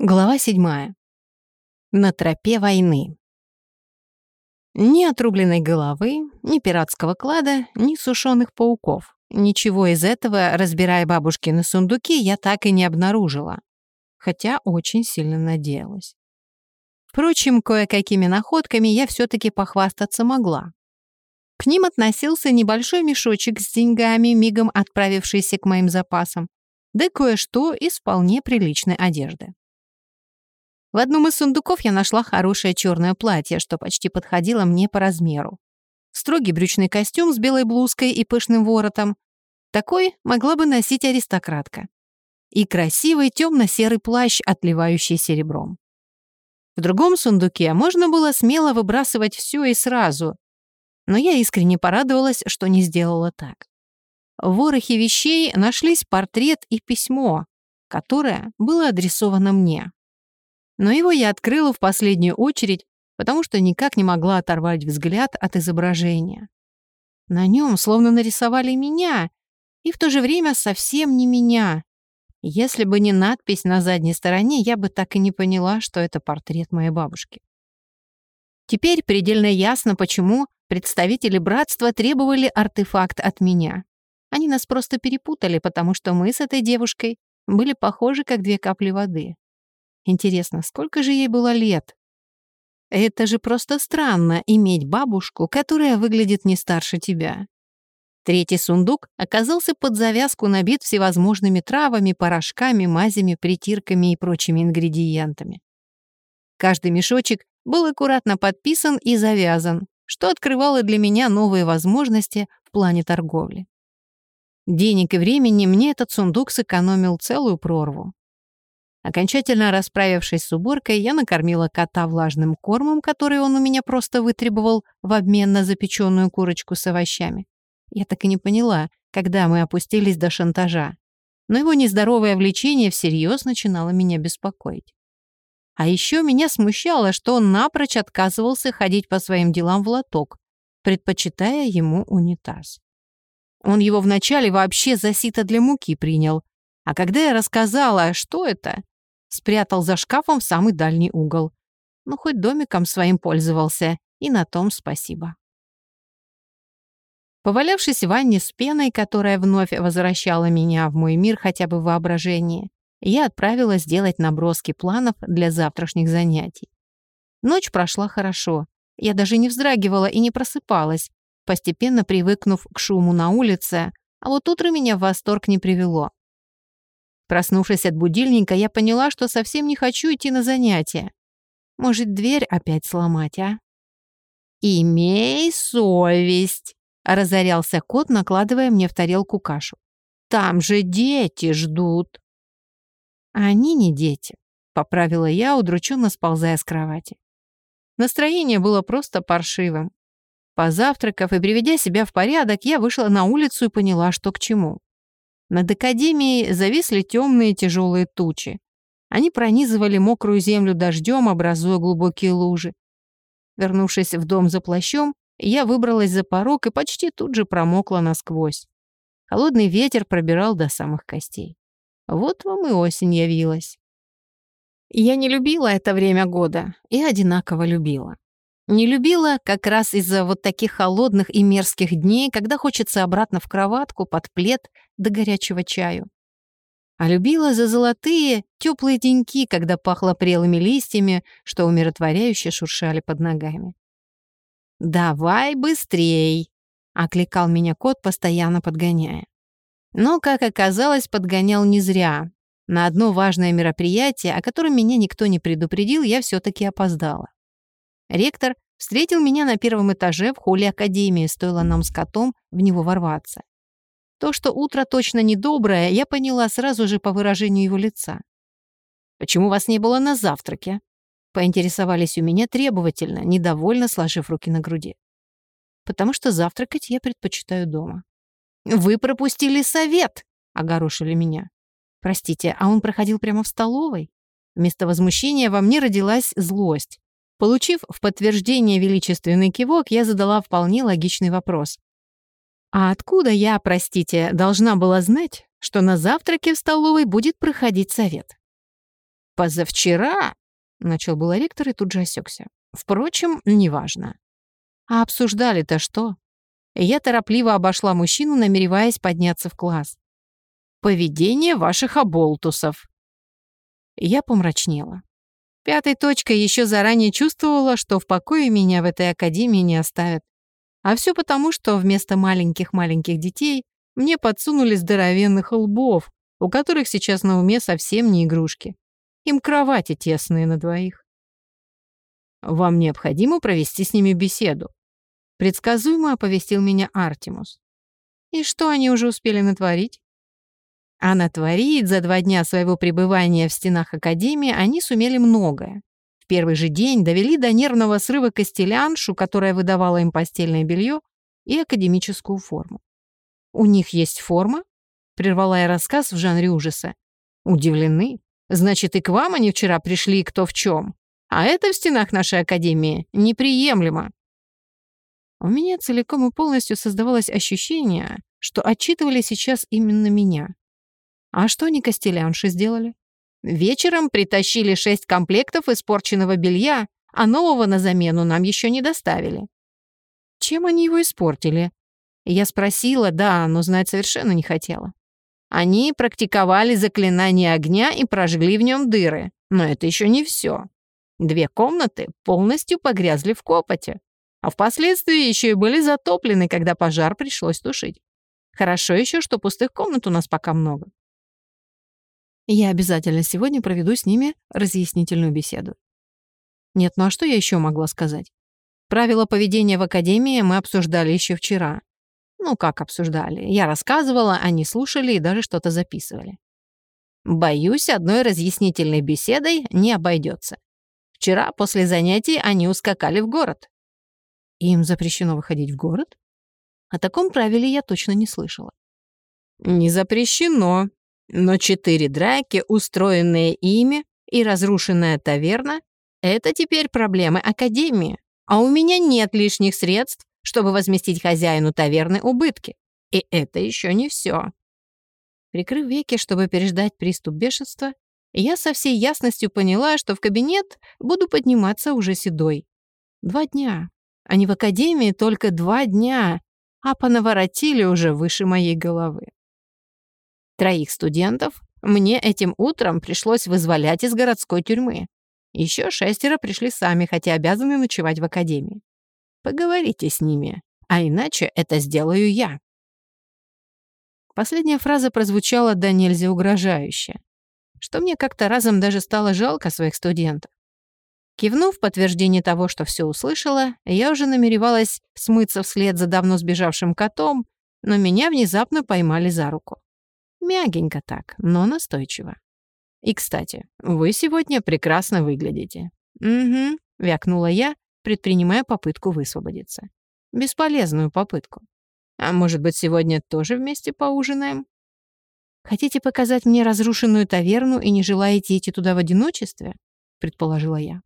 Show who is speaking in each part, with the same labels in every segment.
Speaker 1: Глава 7. На тропе войны. Ни отрубленной головы, ни пиратского клада, ни сушеных пауков. Ничего из этого, разбирая бабушкины сундуки, я так и не обнаружила. Хотя очень сильно надеялась. Впрочем, кое-какими находками я все-таки похвастаться могла. К ним относился небольшой мешочек с деньгами, мигом отправившийся к моим запасам, да кое-что из вполне приличной одежды. В одном из сундуков я нашла хорошее черное платье, что почти подходило мне по размеру. Строгий брючный костюм с белой блузкой и пышным воротом. Такой могла бы носить аристократка. И красивый темно-серый плащ, отливающий серебром. В другом сундуке можно было смело выбрасывать все и сразу, но я искренне порадовалась, что не сделала так. В ворохе вещей нашлись портрет и письмо, которое было адресовано мне но его я открыла в последнюю очередь, потому что никак не могла оторвать взгляд от изображения. На нем словно нарисовали меня, и в то же время совсем не меня. Если бы не надпись на задней стороне, я бы так и не поняла, что это портрет моей бабушки. Теперь предельно ясно, почему представители братства требовали артефакт от меня. Они нас просто перепутали, потому что мы с этой девушкой были похожи, как две капли воды. Интересно, сколько же ей было лет? Это же просто странно иметь бабушку, которая выглядит не старше тебя. Третий сундук оказался под завязку набит всевозможными травами, порошками, мазями, притирками и прочими ингредиентами. Каждый мешочек был аккуратно подписан и завязан, что открывало для меня новые возможности в плане торговли. Денег и времени мне этот сундук сэкономил целую прорву. Окончательно расправившись с уборкой, я накормила кота влажным кормом, который он у меня просто вытребовал в обмен на запеченную курочку с овощами. Я так и не поняла, когда мы опустились до шантажа. Но его нездоровое влечение всерьез начинало меня беспокоить. А еще меня смущало, что он напрочь отказывался ходить по своим делам в лоток, предпочитая ему унитаз. Он его вначале вообще за сито для муки принял, а когда я рассказала, что это, спрятал за шкафом в самый дальний угол. Ну, хоть домиком своим пользовался, и на том спасибо. Повалявшись в ванне с пеной, которая вновь возвращала меня в мой мир хотя бы в воображении, я отправилась делать наброски планов для завтрашних занятий. Ночь прошла хорошо. Я даже не вздрагивала и не просыпалась, постепенно привыкнув к шуму на улице, а вот утро меня в восторг не привело. Проснувшись от будильника, я поняла, что совсем не хочу идти на занятия. Может, дверь опять сломать, а? «Имей совесть!» — разорялся кот, накладывая мне в тарелку кашу. «Там же дети ждут!» «Они не дети», — поправила я, удрученно сползая с кровати. Настроение было просто паршивым. Позавтракав и приведя себя в порядок, я вышла на улицу и поняла, что к чему. Над академией зависли темные тяжелые тучи. Они пронизывали мокрую землю дождем, образуя глубокие лужи. Вернувшись в дом за плащом, я выбралась за порог и почти тут же промокла насквозь. Холодный ветер пробирал до самых костей. Вот вам и осень явилась. Я не любила это время года и одинаково любила. Не любила как раз из-за вот таких холодных и мерзких дней, когда хочется обратно в кроватку, под плед до горячего чаю. А любила за золотые, теплые деньки, когда пахло прелыми листьями, что умиротворяюще шуршали под ногами. «Давай быстрей!» — окликал меня кот, постоянно подгоняя. Но, как оказалось, подгонял не зря. На одно важное мероприятие, о котором меня никто не предупредил, я все таки опоздала. Ректор встретил меня на первом этаже в холле академии, стоило нам с котом в него ворваться. То, что утро точно недоброе, я поняла сразу же по выражению его лица. «Почему вас не было на завтраке?» Поинтересовались у меня требовательно, недовольно сложив руки на груди. «Потому что завтракать я предпочитаю дома». «Вы пропустили совет!» — огорошили меня. «Простите, а он проходил прямо в столовой?» Вместо возмущения во мне родилась злость. Получив в подтверждение величественный кивок, я задала вполне логичный вопрос. «А откуда я, простите, должна была знать, что на завтраке в столовой будет проходить совет?» «Позавчера», — начал было ректор и тут же осекся. «Впрочем, неважно». «А обсуждали-то что?» Я торопливо обошла мужчину, намереваясь подняться в класс. «Поведение ваших оболтусов». Я помрачнела. Пятой точкой еще заранее чувствовала, что в покое меня в этой академии не оставят. А все потому, что вместо маленьких-маленьких детей мне подсунули здоровенных лбов, у которых сейчас на уме совсем не игрушки. Им кровати тесные на двоих. Вам необходимо провести с ними беседу. Предсказуемо оповестил меня Артемус. И что они уже успели натворить? А натворить за два дня своего пребывания в стенах Академии они сумели многое. В первый же день довели до нервного срыва костеляншу, которая выдавала им постельное белье и академическую форму. «У них есть форма?» — прервала я рассказ в жанре ужаса. «Удивлены? Значит, и к вам они вчера пришли кто в чем. А это в стенах нашей Академии неприемлемо». У меня целиком и полностью создавалось ощущение, что отчитывали сейчас именно меня. А что они костелянши сделали? Вечером притащили шесть комплектов испорченного белья, а нового на замену нам еще не доставили. Чем они его испортили? Я спросила, да, но знать совершенно не хотела. Они практиковали заклинание огня и прожгли в нем дыры. Но это еще не все. Две комнаты полностью погрязли в копоте, а впоследствии еще и были затоплены, когда пожар пришлось тушить. Хорошо еще, что пустых комнат у нас пока много. Я обязательно сегодня проведу с ними разъяснительную беседу. Нет, ну а что я еще могла сказать? Правила поведения в академии мы обсуждали еще вчера. Ну, как обсуждали? Я рассказывала, они слушали и даже что-то записывали. Боюсь, одной разъяснительной беседой не обойдется. Вчера после занятий они ускакали в город. Им запрещено выходить в город? О таком правиле я точно не слышала. Не запрещено, но четыре драки, устроенные ими, и разрушенная таверна — это теперь проблемы Академии. А у меня нет лишних средств, чтобы возместить хозяину таверны убытки. И это еще не все. Прикрыв веки, чтобы переждать приступ бешенства, я со всей ясностью поняла, что в кабинет буду подниматься уже седой. Два дня. Они в академии только два дня, а понаворотили уже выше моей головы. Троих студентов мне этим утром пришлось вызволять из городской тюрьмы. Еще шестеро пришли сами, хотя обязаны ночевать в академии. Поговорите с ними, а иначе это сделаю я. Последняя фраза прозвучала до нельзя угрожающе, что мне как-то разом даже стало жалко своих студентов. Кивнув в подтверждение того, что все услышала, я уже намеревалась смыться вслед за давно сбежавшим котом, но меня внезапно поймали за руку. Мягенько так, но настойчиво. И, кстати, вы сегодня прекрасно выглядите. Угу, вякнула я, предпринимая попытку высвободиться. Бесполезную попытку. А может быть, сегодня тоже вместе поужинаем? Хотите показать мне разрушенную таверну и не желаете идти туда в одиночестве? Предположила я.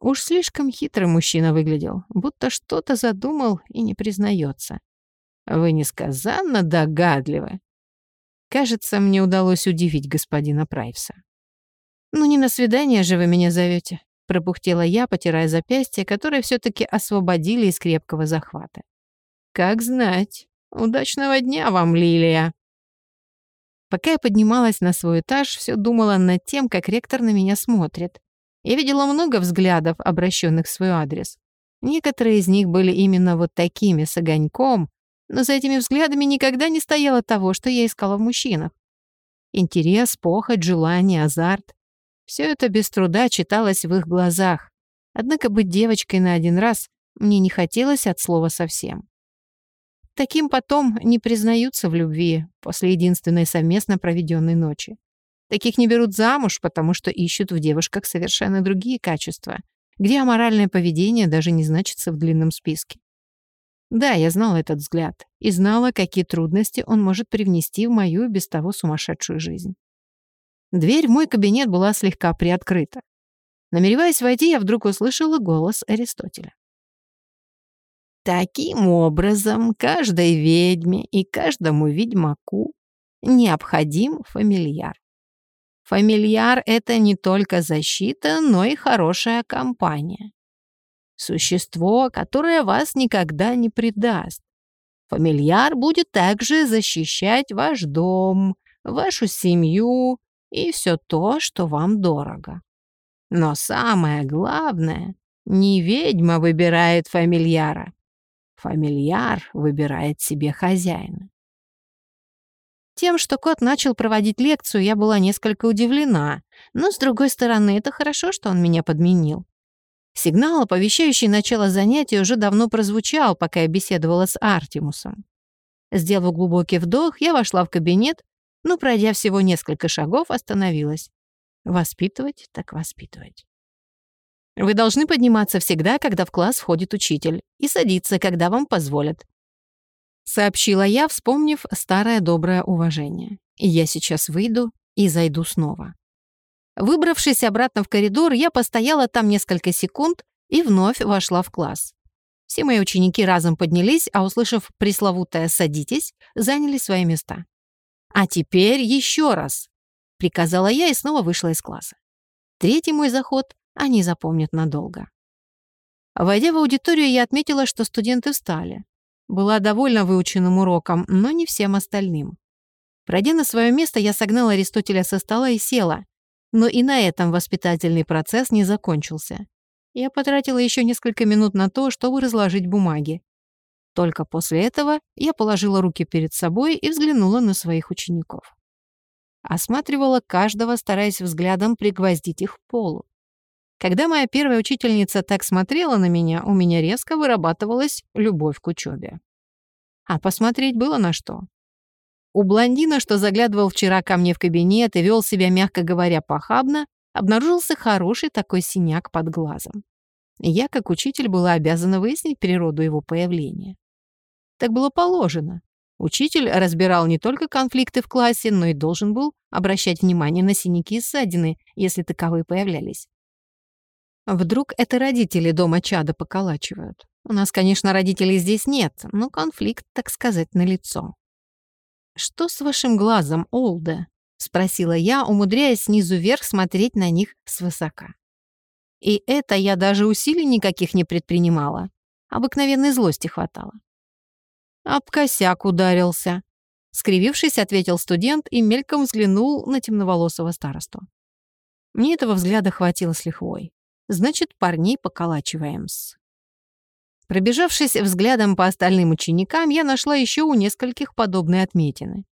Speaker 1: Уж слишком хитрый мужчина выглядел, будто что-то задумал и не признается. Вы несказанно догадливы. Кажется, мне удалось удивить господина Прайвса. «Ну не на свидание же вы меня зовете, пробухтела я, потирая запястье, которое все таки освободили из крепкого захвата. «Как знать. Удачного дня вам, Лилия!» Пока я поднималась на свой этаж, все думала над тем, как ректор на меня смотрит. Я видела много взглядов, обращенных в свой адрес. Некоторые из них были именно вот такими, с огоньком, но за этими взглядами никогда не стояло того, что я искала в мужчинах. Интерес, похоть, желание, азарт. Все это без труда читалось в их глазах. Однако быть девочкой на один раз мне не хотелось от слова совсем. Таким потом не признаются в любви после единственной совместно проведенной ночи. Таких не берут замуж, потому что ищут в девушках совершенно другие качества, где аморальное поведение даже не значится в длинном списке. Да, я знала этот взгляд и знала, какие трудности он может привнести в мою без того сумасшедшую жизнь. Дверь в мой кабинет была слегка приоткрыта. Намереваясь войти, я вдруг услышала голос Аристотеля. Таким образом, каждой ведьме и каждому ведьмаку необходим фамильяр. Фамильяр — это не только защита, но и хорошая компания. Существо, которое вас никогда не предаст. Фамильяр будет также защищать ваш дом, вашу семью и все то, что вам дорого. Но самое главное, не ведьма выбирает фамильяра. Фамильяр выбирает себе хозяина. Тем, что кот начал проводить лекцию, я была несколько удивлена, но, с другой стороны, это хорошо, что он меня подменил. Сигнал, оповещающий начало занятия, уже давно прозвучал, пока я беседовала с Артемусом. Сделав глубокий вдох, я вошла в кабинет, но, пройдя всего несколько шагов, остановилась. Воспитывать так воспитывать. Вы должны подниматься всегда, когда в класс входит учитель, и садиться, когда вам позволят. Сообщила я, вспомнив старое доброе уважение. Я сейчас выйду и зайду снова. Выбравшись обратно в коридор, я постояла там несколько секунд и вновь вошла в класс. Все мои ученики разом поднялись, а, услышав пресловутое «садитесь», заняли свои места. «А теперь еще раз», — приказала я и снова вышла из класса. Третий мой заход они запомнят надолго. Войдя в аудиторию, я отметила, что студенты встали. Была довольна выученным уроком, но не всем остальным. Пройдя на свое место, я согнала Аристотеля со стола и села. Но и на этом воспитательный процесс не закончился. Я потратила еще несколько минут на то, чтобы разложить бумаги. Только после этого я положила руки перед собой и взглянула на своих учеников. Осматривала каждого, стараясь взглядом пригвоздить их к полу. Когда моя первая учительница так смотрела на меня, у меня резко вырабатывалась любовь к учебе. А посмотреть было на что. У блондина, что заглядывал вчера ко мне в кабинет и вел себя, мягко говоря, похабно, обнаружился хороший такой синяк под глазом. Я, как учитель, была обязана выяснить природу его появления. Так было положено. Учитель разбирал не только конфликты в классе, но и должен был обращать внимание на синяки и ссадины, если таковые появлялись. Вдруг это родители дома чада поколачивают. У нас, конечно, родителей здесь нет, но конфликт, так сказать, налицо. «Что с вашим глазом, Олда?» — спросила я, умудряясь снизу вверх смотреть на них свысока. И это я даже усилий никаких не предпринимала. Обыкновенной злости хватало. «Об косяк ударился», — скривившись, ответил студент и мельком взглянул на темноволосого старосту. Мне этого взгляда хватило с лихвой. Значит, парней поколачиваем-с. Пробежавшись взглядом по остальным ученикам, я нашла еще у нескольких подобные отметины.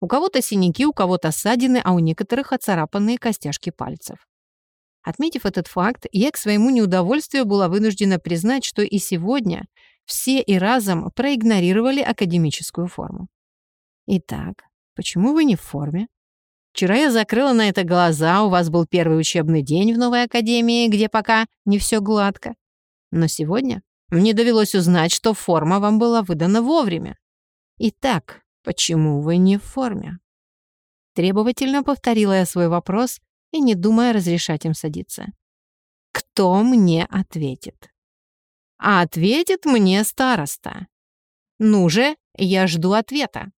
Speaker 1: У кого-то синяки, у кого-то ссадины, а у некоторых оцарапанные костяшки пальцев. Отметив этот факт, я к своему неудовольствию была вынуждена признать, что и сегодня все и разом проигнорировали академическую форму. Итак, почему вы не в форме? Вчера я закрыла на это глаза, у вас был первый учебный день в новой академии, где пока не все гладко. Но сегодня мне довелось узнать, что форма вам была выдана вовремя. Итак, почему вы не в форме? Требовательно повторила я свой вопрос и не думая разрешать им садиться. Кто мне ответит? А ответит мне староста. Ну же, я жду ответа.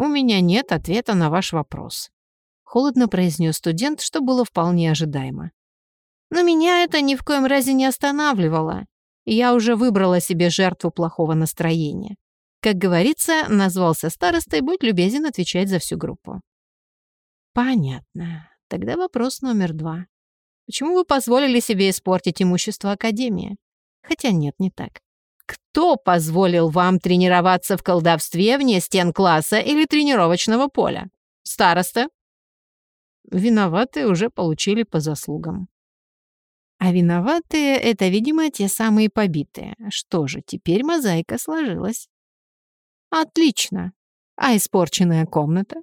Speaker 1: «У меня нет ответа на ваш вопрос», — холодно произнес студент, что было вполне ожидаемо. Но меня это ни в коем разе не останавливало. Я уже выбрала себе жертву плохого настроения. Как говорится, назвался старостой, будь любезен отвечать за всю группу. Понятно. Тогда вопрос номер два. Почему вы позволили себе испортить имущество Академии? Хотя нет, не так. Кто позволил вам тренироваться в колдовстве вне стен класса или тренировочного поля? Староста? Виноватые уже получили по заслугам. А виноватые — это, видимо, те самые побитые. Что же, теперь мозаика сложилась. Отлично. А испорченная комната?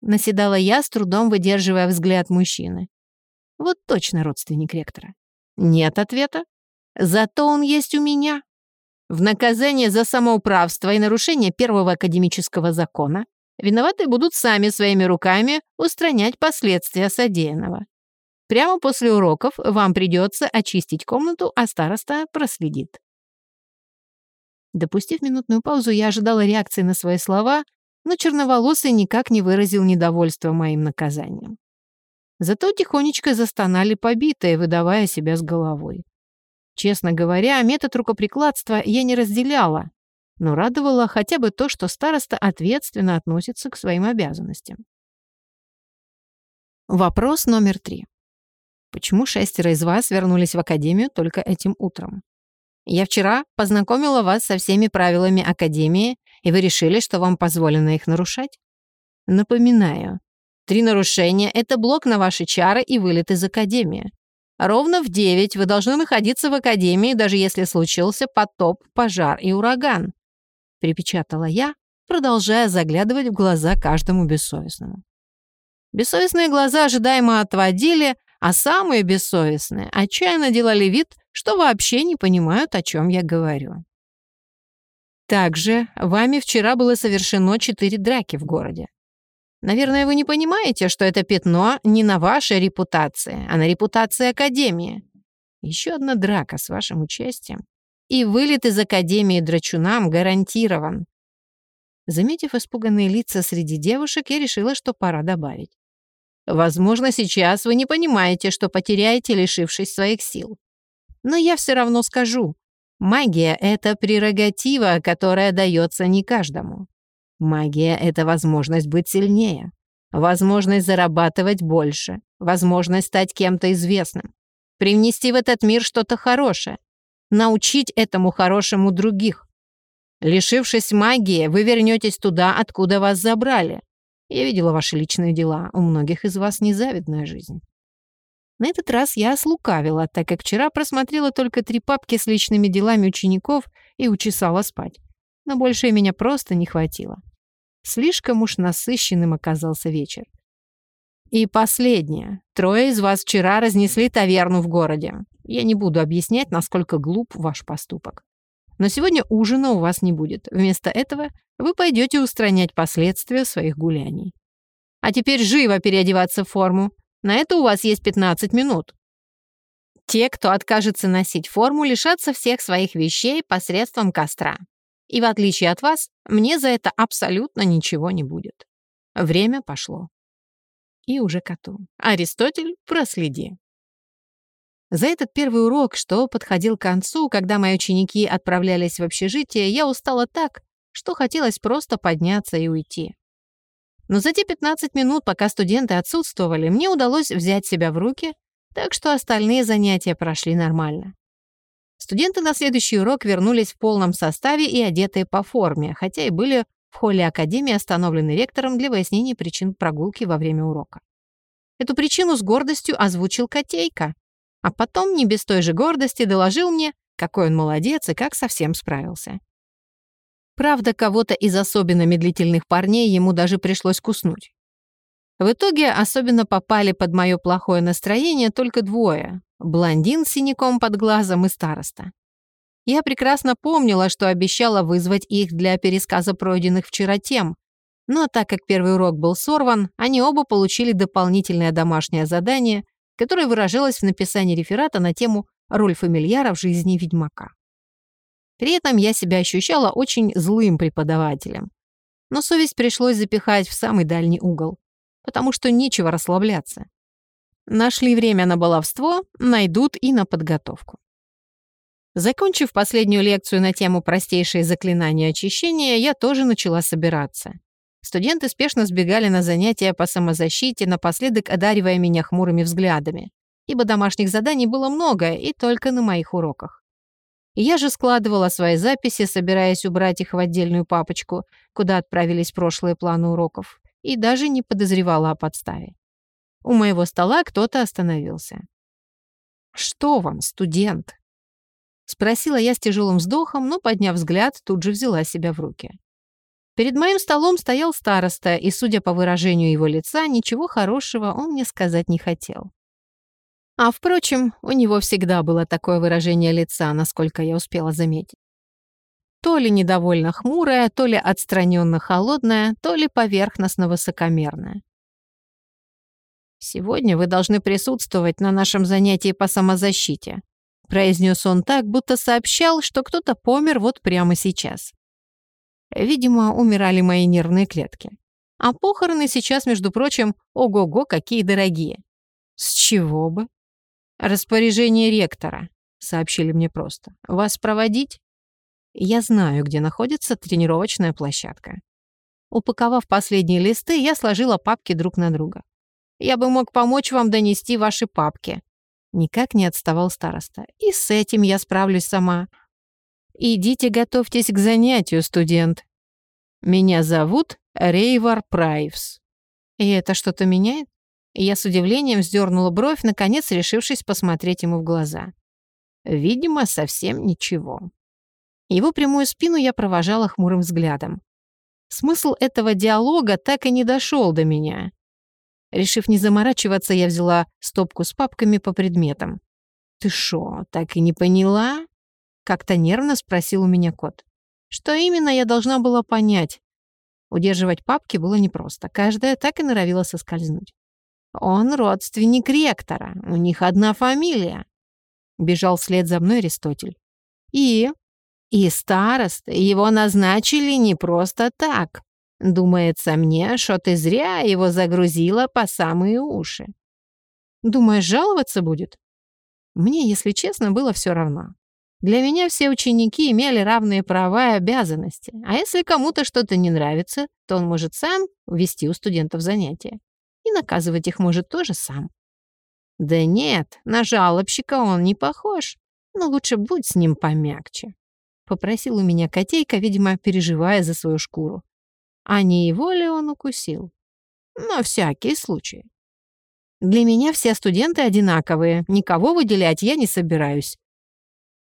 Speaker 1: Наседала я, с трудом выдерживая взгляд мужчины. Вот точно родственник ректора. Нет ответа. Зато он есть у меня. В наказание за самоуправство и нарушение первого академического закона виноватые будут сами своими руками устранять последствия содеянного. Прямо после уроков вам придется очистить комнату, а староста проследит. Допустив минутную паузу, я ожидала реакции на свои слова, но черноволосый никак не выразил недовольства моим наказанием. Зато тихонечко застонали побитые, выдавая себя с головой. Честно говоря, метод рукоприкладства я не разделяла, но радовало хотя бы то, что староста ответственно относится к своим обязанностям. Вопрос номер три. Почему шестеро из вас вернулись в академию только этим утром? Я вчера познакомила вас со всеми правилами академии, и вы решили, что вам позволено их нарушать? Напоминаю, три нарушения — это блок на ваши чары и вылет из академии. Ровно в девять вы должны находиться в академии, даже если случился потоп, пожар и ураган припечатала я, продолжая заглядывать в глаза каждому бессовестному. Бессовестные глаза ожидаемо отводили, а самые бессовестные отчаянно делали вид, что вообще не понимают, о чем я говорю. Также вами вчера было совершено четыре драки в городе. Наверное, вы не понимаете, что это пятно не на вашей репутации, а на репутации Академии. Еще одна драка с вашим участием и вылет из Академии драчунам гарантирован. Заметив испуганные лица среди девушек, я решила, что пора добавить. Возможно, сейчас вы не понимаете, что потеряете, лишившись своих сил. Но я все равно скажу. Магия — это прерогатива, которая дается не каждому. Магия — это возможность быть сильнее, возможность зарабатывать больше, возможность стать кем-то известным, привнести в этот мир что-то хорошее, научить этому хорошему других. Лишившись магии, вы вернетесь туда, откуда вас забрали. Я видела ваши личные дела. У многих из вас незавидная жизнь. На этот раз я слукавила, так как вчера просмотрела только три папки с личными делами учеников и учесала спать. Но больше меня просто не хватило. Слишком уж насыщенным оказался вечер. И последнее. Трое из вас вчера разнесли таверну в городе. Я не буду объяснять, насколько глуп ваш поступок. Но сегодня ужина у вас не будет. Вместо этого вы пойдете устранять последствия своих гуляний. А теперь живо переодеваться в форму. На это у вас есть 15 минут. Те, кто откажется носить форму, лишатся всех своих вещей посредством костра. И в отличие от вас, мне за это абсолютно ничего не будет. Время пошло. И уже коту. Аристотель, проследи. За этот первый урок, что подходил к концу, когда мои ученики отправлялись в общежитие, я устала так, что хотелось просто подняться и уйти. Но за те 15 минут, пока студенты отсутствовали, мне удалось взять себя в руки, так что остальные занятия прошли нормально. Студенты на следующий урок вернулись в полном составе и одетые по форме, хотя и были в холле Академии остановлены ректором для выяснения причин прогулки во время урока. Эту причину с гордостью озвучил Котейка, а потом, не без той же гордости, доложил мне, какой он молодец и как совсем справился. Правда, кого-то из особенно медлительных парней ему даже пришлось куснуть. В итоге особенно попали под мое плохое настроение только двое — блондин с синяком под глазом и староста. Я прекрасно помнила, что обещала вызвать их для пересказа пройденных вчера тем, но так как первый урок был сорван, они оба получили дополнительное домашнее задание которая выражалась в написании реферата на тему «Роль фамильяра в жизни ведьмака». При этом я себя ощущала очень злым преподавателем. Но совесть пришлось запихать в самый дальний угол, потому что нечего расслабляться. Нашли время на баловство, найдут и на подготовку. Закончив последнюю лекцию на тему «Простейшие заклинания очищения», я тоже начала собираться. Студенты спешно сбегали на занятия по самозащите, напоследок одаривая меня хмурыми взглядами, ибо домашних заданий было много и только на моих уроках. Я же складывала свои записи, собираясь убрать их в отдельную папочку, куда отправились прошлые планы уроков, и даже не подозревала о подставе. У моего стола кто-то остановился. «Что вам, студент?» Спросила я с тяжелым вздохом, но, подняв взгляд, тут же взяла себя в руки. Перед моим столом стоял староста, и, судя по выражению его лица, ничего хорошего он мне сказать не хотел. А, впрочем, у него всегда было такое выражение лица, насколько я успела заметить. То ли недовольно хмурое, то ли отстраненно холодное, то ли поверхностно высокомерное. «Сегодня вы должны присутствовать на нашем занятии по самозащите», произнес он так, будто сообщал, что кто-то помер вот прямо сейчас. Видимо, умирали мои нервные клетки. А похороны сейчас, между прочим, ого-го, какие дорогие. С чего бы? Распоряжение ректора, сообщили мне просто. Вас проводить? Я знаю, где находится тренировочная площадка. Упаковав последние листы, я сложила папки друг на друга. Я бы мог помочь вам донести ваши папки. Никак не отставал староста. И с этим я справлюсь сама. Идите готовьтесь к занятию, студент. Меня зовут Рейвар Прайвс. И это что-то меняет? Я с удивлением вздернула бровь, наконец решившись посмотреть ему в глаза. Видимо, совсем ничего. Его прямую спину я провожала хмурым взглядом. Смысл этого диалога так и не дошел до меня. Решив не заморачиваться, я взяла стопку с папками по предметам. «Ты шо, так и не поняла?» Как-то нервно спросил у меня кот. Что именно я должна была понять? Удерживать папки было непросто. Каждая так и норовила соскользнуть. Он родственник ректора. У них одна фамилия. Бежал вслед за мной Аристотель. И? И старост. Его назначили не просто так. Думается мне, что ты зря его загрузила по самые уши. Думаешь, жаловаться будет? Мне, если честно, было все равно. Для меня все ученики имели равные права и обязанности, а если кому-то что-то не нравится, то он может сам ввести у студентов занятия. И наказывать их может тоже сам. Да нет, на жалобщика он не похож, но лучше будь с ним помягче. Попросил у меня котейка, видимо, переживая за свою шкуру. А не его ли он укусил? На всякий случай. Для меня все студенты одинаковые, никого выделять я не собираюсь.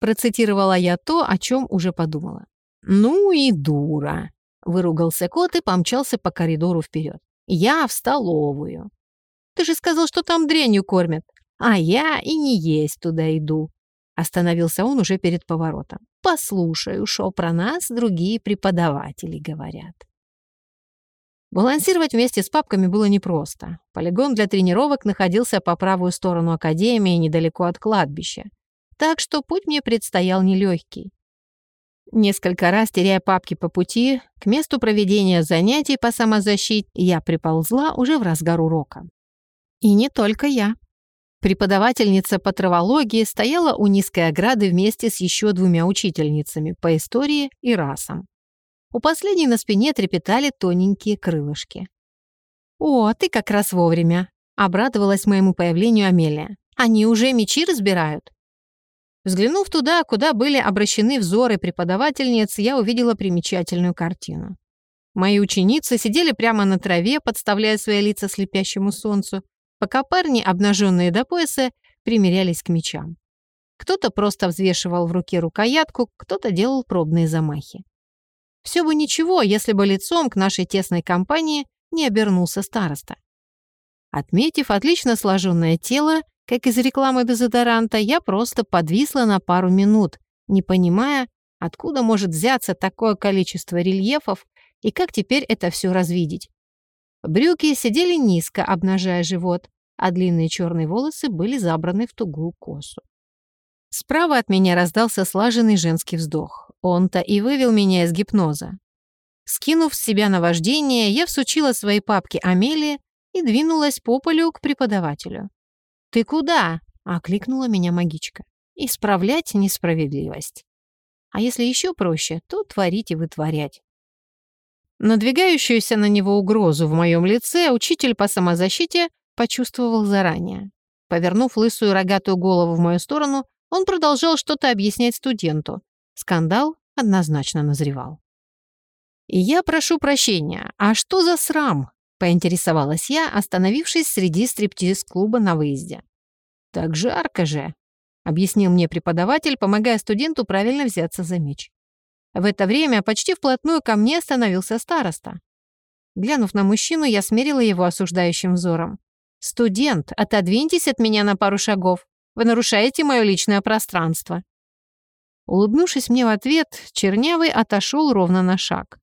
Speaker 1: Процитировала я то, о чем уже подумала. «Ну и дура!» — выругался кот и помчался по коридору вперед. «Я в столовую». «Ты же сказал, что там дрянью кормят». «А я и не есть туда иду». Остановился он уже перед поворотом. «Послушаю, что про нас другие преподаватели говорят». Балансировать вместе с папками было непросто. Полигон для тренировок находился по правую сторону академии, недалеко от кладбища так что путь мне предстоял нелегкий. Несколько раз, теряя папки по пути, к месту проведения занятий по самозащите я приползла уже в разгар урока. И не только я. Преподавательница по травологии стояла у низкой ограды вместе с еще двумя учительницами по истории и расам. У последней на спине трепетали тоненькие крылышки. «О, ты как раз вовремя!» — обрадовалась моему появлению Амелия. «Они уже мечи разбирают?» Взглянув туда, куда были обращены взоры преподавательниц, я увидела примечательную картину. Мои ученицы сидели прямо на траве, подставляя свои лица слепящему солнцу, пока парни, обнаженные до пояса, примерялись к мечам. Кто-то просто взвешивал в руке рукоятку, кто-то делал пробные замахи. Все бы ничего, если бы лицом к нашей тесной компании не обернулся староста. Отметив отлично сложенное тело, как из рекламы дезодоранта, я просто подвисла на пару минут, не понимая, откуда может взяться такое количество рельефов и как теперь это все развидеть. Брюки сидели низко, обнажая живот, а длинные черные волосы были забраны в тугую косу. Справа от меня раздался слаженный женский вздох. Он-то и вывел меня из гипноза. Скинув с себя наваждение, я всучила свои папки Амелии и двинулась по полю к преподавателю. «Ты куда?» — окликнула меня магичка. «Исправлять несправедливость. А если еще проще, то творить и вытворять». Надвигающуюся на него угрозу в моем лице учитель по самозащите почувствовал заранее. Повернув лысую рогатую голову в мою сторону, он продолжал что-то объяснять студенту. Скандал однозначно назревал. «И я прошу прощения, а что за срам?» — поинтересовалась я, остановившись среди стриптиз-клуба на выезде. «Так жарко же», — объяснил мне преподаватель, помогая студенту правильно взяться за меч. В это время почти вплотную ко мне остановился староста. Глянув на мужчину, я смерила его осуждающим взором. «Студент, отодвиньтесь от меня на пару шагов. Вы нарушаете мое личное пространство». Улыбнувшись мне в ответ, Чернявый отошел ровно на шаг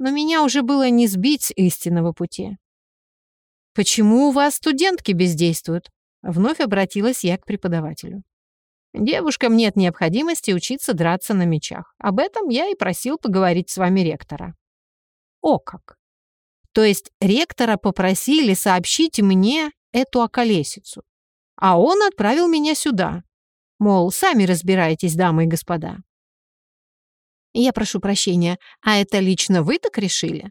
Speaker 1: но меня уже было не сбить с истинного пути. «Почему у вас студентки бездействуют?» Вновь обратилась я к преподавателю. Девушкам нет необходимости учиться драться на мечах. Об этом я и просил поговорить с вами ректора». «О как! То есть ректора попросили сообщить мне эту околесицу, а он отправил меня сюда. Мол, сами разбирайтесь, дамы и господа». «Я прошу прощения, а это лично вы так решили?»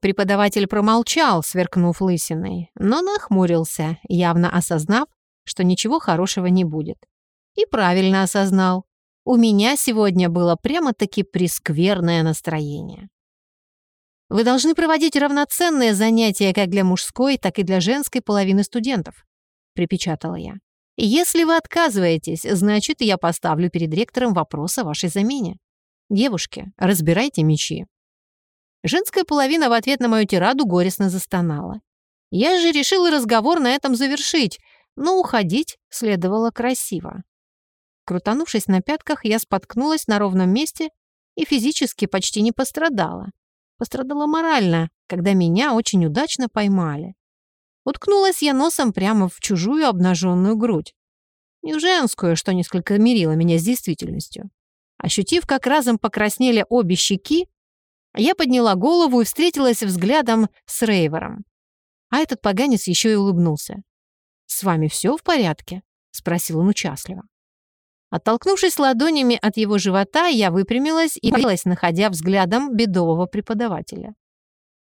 Speaker 1: Преподаватель промолчал, сверкнув лысиной, но нахмурился, явно осознав, что ничего хорошего не будет. И правильно осознал. У меня сегодня было прямо-таки прескверное настроение. Вы должны проводить равноценные занятия как для мужской, так и для женской половины студентов, припечатала я. Если вы отказываетесь, значит, я поставлю перед ректором вопрос о вашей замене. Девушки, разбирайте мечи. Женская половина в ответ на мою тираду горестно застонала. Я же решила разговор на этом завершить, но уходить следовало красиво. Крутанувшись на пятках, я споткнулась на ровном месте и физически почти не пострадала. Пострадала морально, когда меня очень удачно поймали. Уткнулась я носом прямо в чужую обнаженную грудь. Не женскую, что несколько мирило меня с действительностью. Ощутив, как разом покраснели обе щеки, я подняла голову и встретилась взглядом с Рейвером. А этот поганец еще и улыбнулся. «С вами все в порядке?» — спросил он участливо. Оттолкнувшись ладонями от его живота, я выпрямилась и билась, находя взглядом бедового преподавателя.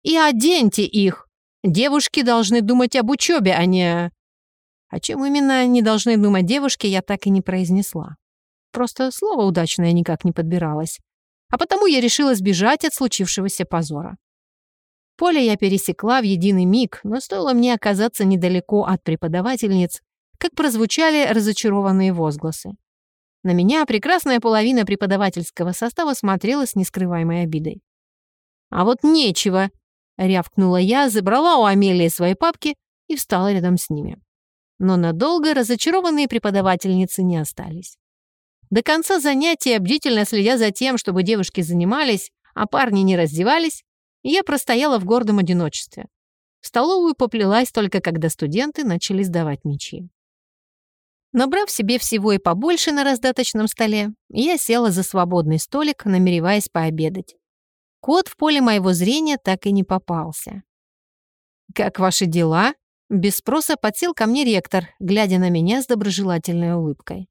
Speaker 1: «И оденьте их! Девушки должны думать об учебе, а не...» О чем именно они должны думать девушки, я так и не произнесла. Просто слово удачное никак не подбиралось а потому я решила сбежать от случившегося позора. Поле я пересекла в единый миг, но стоило мне оказаться недалеко от преподавательниц, как прозвучали разочарованные возгласы. На меня прекрасная половина преподавательского состава смотрела с нескрываемой обидой. «А вот нечего!» — рявкнула я, забрала у Амелии свои папки и встала рядом с ними. Но надолго разочарованные преподавательницы не остались. До конца занятия, бдительно следя за тем, чтобы девушки занимались, а парни не раздевались, я простояла в гордом одиночестве. В столовую поплелась только когда студенты начали сдавать мечи. Набрав себе всего и побольше на раздаточном столе, я села за свободный столик, намереваясь пообедать. Кот в поле моего зрения так и не попался. «Как ваши дела?» Без спроса подсел ко мне ректор, глядя на меня с доброжелательной улыбкой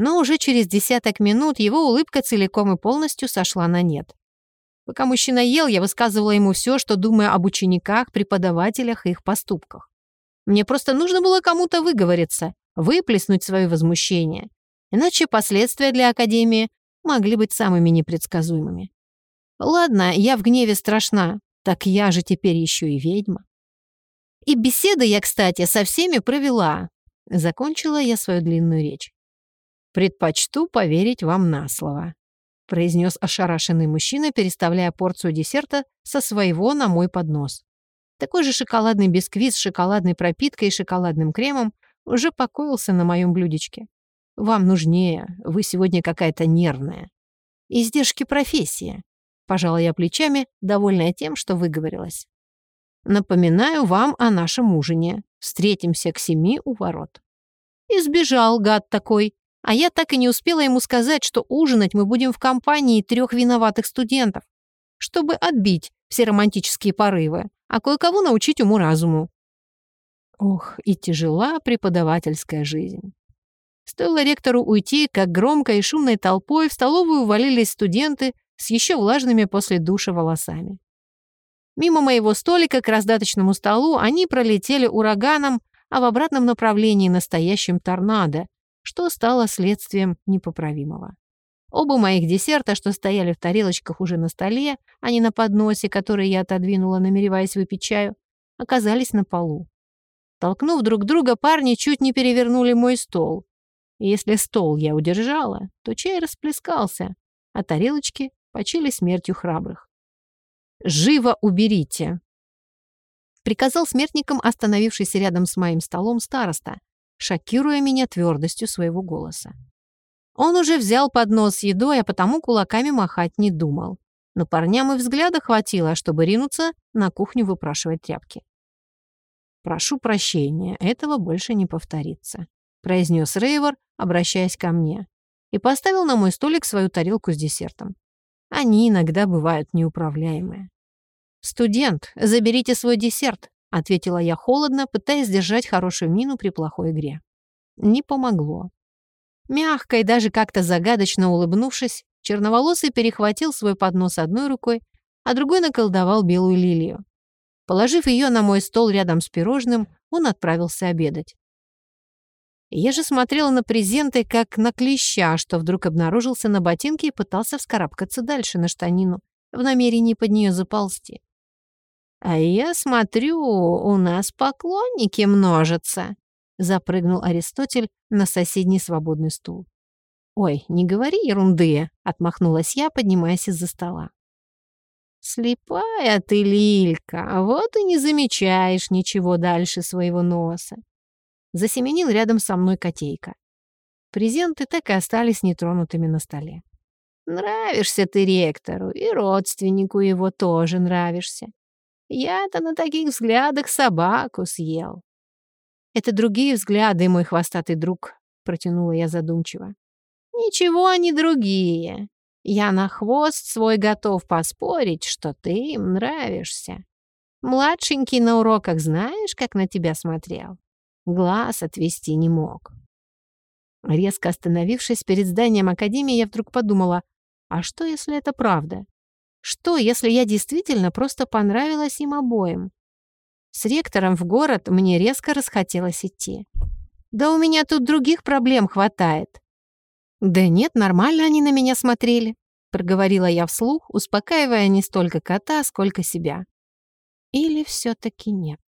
Speaker 1: но уже через десяток минут его улыбка целиком и полностью сошла на нет. Пока мужчина ел, я высказывала ему все, что думаю об учениках, преподавателях и их поступках. Мне просто нужно было кому-то выговориться, выплеснуть свое возмущение. Иначе последствия для Академии могли быть самыми непредсказуемыми. Ладно, я в гневе страшна, так я же теперь еще и ведьма. И беседы я, кстати, со всеми провела. Закончила я свою длинную речь. «Предпочту поверить вам на слово», — произнес ошарашенный мужчина, переставляя порцию десерта со своего на мой поднос. Такой же шоколадный бисквит с шоколадной пропиткой и шоколадным кремом уже покоился на моем блюдечке. «Вам нужнее, вы сегодня какая-то нервная. Издержки профессии», — пожала я плечами, довольная тем, что выговорилась. «Напоминаю вам о нашем ужине. Встретимся к семи у ворот». И сбежал гад такой, а я так и не успела ему сказать, что ужинать мы будем в компании трех виноватых студентов, чтобы отбить все романтические порывы, а кое-кого научить уму-разуму. Ох, и тяжела преподавательская жизнь. Стоило ректору уйти, как громко и шумной толпой в столовую увалились студенты с еще влажными после душа волосами. Мимо моего столика к раздаточному столу они пролетели ураганом, а в обратном направлении настоящим торнадо, что стало следствием непоправимого. Оба моих десерта, что стояли в тарелочках уже на столе, а не на подносе, который я отодвинула, намереваясь выпить чаю, оказались на полу. Толкнув друг друга, парни чуть не перевернули мой стол. И если стол я удержала, то чай расплескался, а тарелочки почили смертью храбрых. «Живо уберите!» Приказал смертникам, остановившийся рядом с моим столом староста, шокируя меня твердостью своего голоса. Он уже взял поднос с едой, а потому кулаками махать не думал. Но парням и взгляда хватило, чтобы ринуться на кухню выпрашивать тряпки. Прошу прощения, этого больше не повторится. произнес Рейвор, обращаясь ко мне, и поставил на мой столик свою тарелку с десертом. Они иногда бывают неуправляемые. «Студент, заберите свой десерт», — ответила я холодно, пытаясь сдержать хорошую мину при плохой игре. Не помогло. Мягко и даже как-то загадочно улыбнувшись, черноволосый перехватил свой поднос одной рукой, а другой наколдовал белую лилию. Положив ее на мой стол рядом с пирожным, он отправился обедать. Я же смотрела на презенты, как на клеща, что вдруг обнаружился на ботинке и пытался вскарабкаться дальше на штанину, в намерении под нее заползти. «А я смотрю, у нас поклонники множатся», — запрыгнул Аристотель на соседний свободный стул. «Ой, не говори ерунды», — отмахнулась я, поднимаясь из-за стола. «Слепая ты, Лилька, вот и не замечаешь ничего дальше своего носа засеменил рядом со мной котейка. Презенты так и остались нетронутыми на столе. «Нравишься ты ректору, и родственнику его тоже нравишься. Я-то на таких взглядах собаку съел». «Это другие взгляды, мой хвостатый друг», — протянула я задумчиво. «Ничего они другие. Я на хвост свой готов поспорить, что ты им нравишься. Младшенький на уроках знаешь, как на тебя смотрел? глаз отвести не мог. Резко остановившись перед зданием Академии, я вдруг подумала, а что, если это правда? Что, если я действительно просто понравилась им обоим? С ректором в город мне резко расхотелось идти. Да у меня тут других проблем хватает. Да нет, нормально они на меня смотрели, проговорила я вслух, успокаивая не столько кота, сколько себя. Или все таки нет?